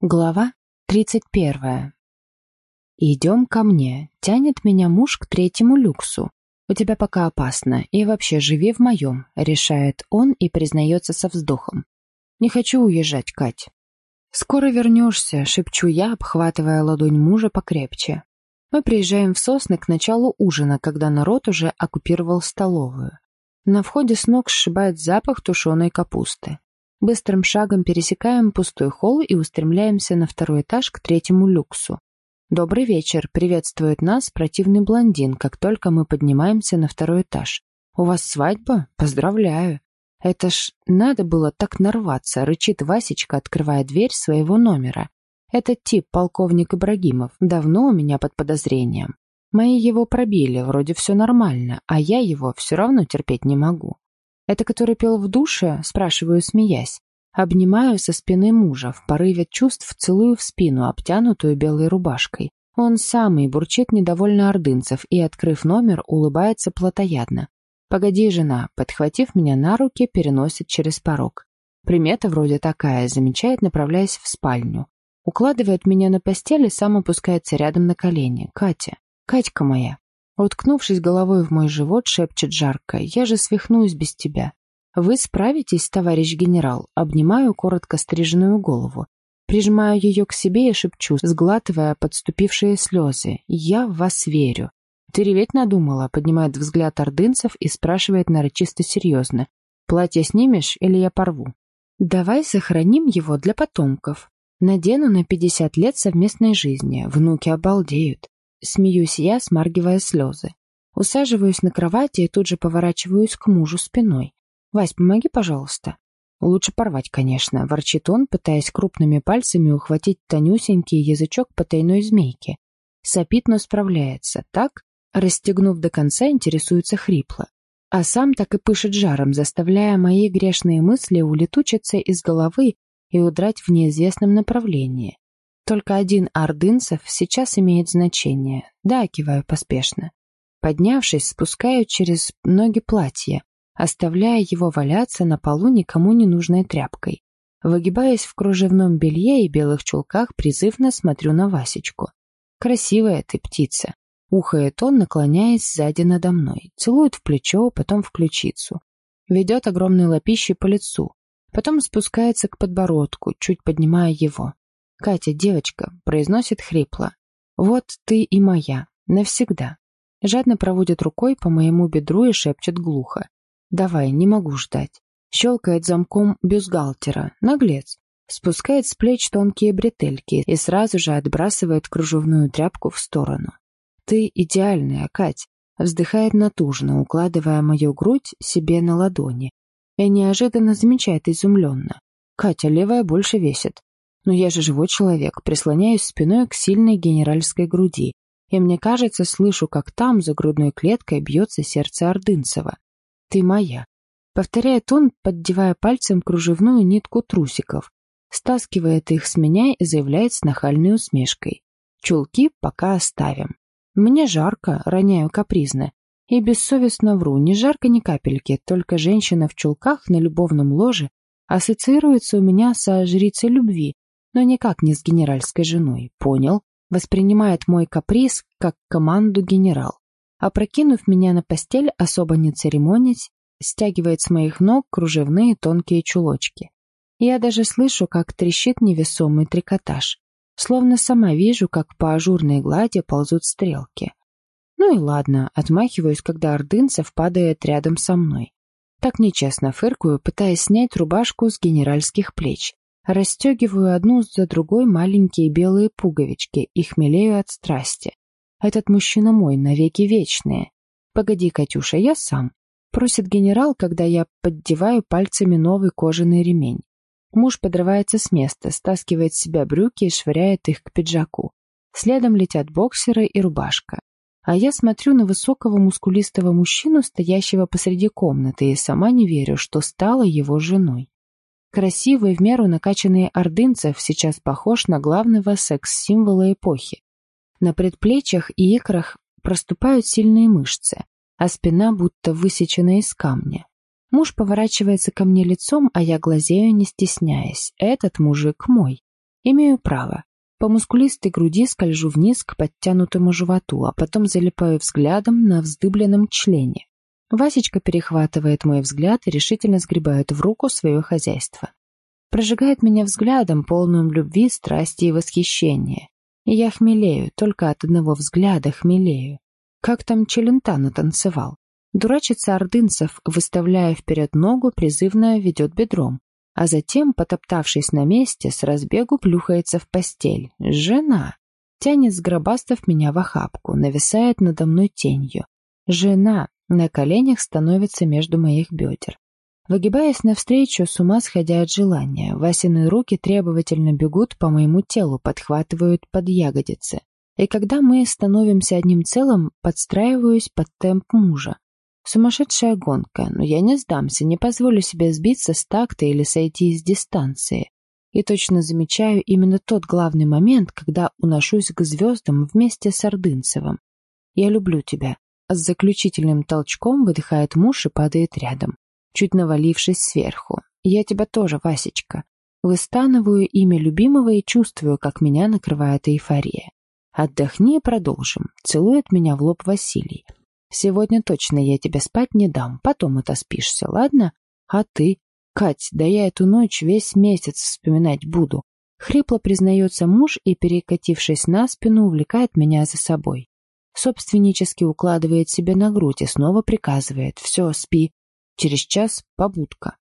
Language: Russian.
Глава тридцать первая. «Идем ко мне», — тянет меня муж к третьему люксу. «У тебя пока опасно, и вообще живи в моем», — решает он и признается со вздохом. «Не хочу уезжать, Кать». «Скоро вернешься», — шепчу я, обхватывая ладонь мужа покрепче. Мы приезжаем в Сосны к началу ужина, когда народ уже оккупировал столовую. На входе с ног сшибает запах тушеной капусты. Быстрым шагом пересекаем пустой холл и устремляемся на второй этаж к третьему люксу. «Добрый вечер», — приветствует нас противный блондин, как только мы поднимаемся на второй этаж. «У вас свадьба? Поздравляю!» «Это ж надо было так нарваться», — рычит Васечка, открывая дверь своего номера. «Этот тип, полковник Ибрагимов, давно у меня под подозрением. Мои его пробили, вроде все нормально, а я его все равно терпеть не могу. «Это который пел в душе?» — спрашиваю, смеясь. Обнимаю со спины мужа, в порыве чувств целую в спину, обтянутую белой рубашкой. Он самый бурчит недовольно ордынцев и, открыв номер, улыбается плотоядно. «Погоди, жена», подхватив меня на руки, переносит через порог. Примета вроде такая, замечает, направляясь в спальню. Укладывает меня на постель и сам опускается рядом на колени. «Катя, Катька моя». Уткнувшись головой в мой живот, шепчет жарко. «Я же свихнусь без тебя». «Вы справитесь, товарищ генерал?» Обнимаю коротко стриженную голову. Прижимаю ее к себе и шепчу, сглатывая подступившие слезы. «Я в вас верю». «Ты реветь надумала?» Поднимает взгляд ордынцев и спрашивает нарочисто серьезно. «Платье снимешь или я порву?» «Давай сохраним его для потомков. Надену на пятьдесят лет совместной жизни. Внуки обалдеют. Смеюсь я, смаргивая слезы. Усаживаюсь на кровати и тут же поворачиваюсь к мужу спиной. «Вась, помоги, пожалуйста». «Лучше порвать, конечно», — ворчит он, пытаясь крупными пальцами ухватить тонюсенький язычок потайной змейки. Сопит, но справляется. Так, расстегнув до конца, интересуется хрипло. А сам так и пышет жаром, заставляя мои грешные мысли улетучиться из головы и удрать в неизвестном направлении. Только один ордынцев сейчас имеет значение. Да, киваю поспешно. Поднявшись, спускаю через ноги платье, оставляя его валяться на полу никому не нужной тряпкой. Выгибаясь в кружевном белье и белых чулках, призывно смотрю на Васечку. «Красивая ты птица!» Ухает он, наклоняясь сзади надо мной. Целует в плечо, потом в ключицу. Ведет огромной лапищей по лицу. Потом спускается к подбородку, чуть поднимая его. «Катя, девочка», — произносит хрипло. «Вот ты и моя. Навсегда». Жадно проводит рукой по моему бедру и шепчет глухо. «Давай, не могу ждать». Щелкает замком бюстгальтера. Наглец. Спускает с плеч тонкие бретельки и сразу же отбрасывает кружевную тряпку в сторону. «Ты идеальная, Кать», — вздыхает натужно, укладывая мою грудь себе на ладони. И неожиданно замечает изумленно. «Катя, левая больше весит. Но я же живой человек, прислоняюсь спиной к сильной генеральской груди, и мне кажется, слышу, как там, за грудной клеткой, бьется сердце Ордынцева. «Ты моя», — повторяет он, поддевая пальцем кружевную нитку трусиков, стаскивает их с меня и заявляет с нахальной усмешкой. «Чулки пока оставим». Мне жарко, роняю капризно. И бессовестно вру, ни жарко, ни капельки, только женщина в чулках на любовном ложе ассоциируется у меня со жрицей любви, но никак не с генеральской женой, понял? Воспринимает мой каприз как команду генерал. Опрокинув меня на постель, особо не церемонясь, стягивает с моих ног кружевные тонкие чулочки. Я даже слышу, как трещит невесомый трикотаж. Словно сама вижу, как по ажурной глади ползут стрелки. Ну и ладно, отмахиваюсь, когда Ордынцев падает рядом со мной. Так нечестно фыркую, пытаясь снять рубашку с генеральских плеч. Расстегиваю одну за другой маленькие белые пуговички и хмелею от страсти. Этот мужчина мой, навеки вечные. Погоди, Катюша, я сам. Просит генерал, когда я поддеваю пальцами новый кожаный ремень. Муж подрывается с места, стаскивает с себя брюки и швыряет их к пиджаку. Следом летят боксеры и рубашка. А я смотрю на высокого мускулистого мужчину, стоящего посреди комнаты, и сама не верю, что стала его женой. Красивый, в меру накачанный ордынцев сейчас похож на главного секс-символа эпохи. На предплечьях и икрах проступают сильные мышцы, а спина будто высечена из камня. Муж поворачивается ко мне лицом, а я глазею, не стесняясь. Этот мужик мой. Имею право. По мускулистой груди скольжу вниз к подтянутому животу, а потом залипаю взглядом на вздыбленном члене. Васечка перехватывает мой взгляд и решительно сгребает в руку свое хозяйство. Прожигает меня взглядом, полным любви, страсти и восхищения. И я хмелею, только от одного взгляда хмелею. Как там Челентано танцевал. Дурачится ордынцев, выставляя вперед ногу, призывно ведет бедром. А затем, потоптавшись на месте, с разбегу плюхается в постель. Жена. Тянет с гробастов меня в охапку, нависает надо мной тенью. Жена на коленях становится между моих бедер. Выгибаясь навстречу, с ума сходя от желания, Васины руки требовательно бегут по моему телу, подхватывают под ягодицы. И когда мы становимся одним целым, подстраиваюсь под темп мужа. Сумасшедшая гонка, но я не сдамся, не позволю себе сбиться с такта или сойти из дистанции. И точно замечаю именно тот главный момент, когда уношусь к звездам вместе с Ордынцевым. «Я люблю тебя». С заключительным толчком выдыхает муж и падает рядом, чуть навалившись сверху. «Я тебя тоже, Васечка». Выстанываю имя любимого и чувствую, как меня накрывает эйфория. «Отдохни и продолжим», — целует меня в лоб Василий. Сегодня точно я тебе спать не дам, потом отоспишься, ладно? А ты? Кать, да я эту ночь весь месяц вспоминать буду. Хрипло признается муж и, перекатившись на спину, увлекает меня за собой. Собственнически укладывает себе на грудь и снова приказывает «Все, спи». Через час побудка.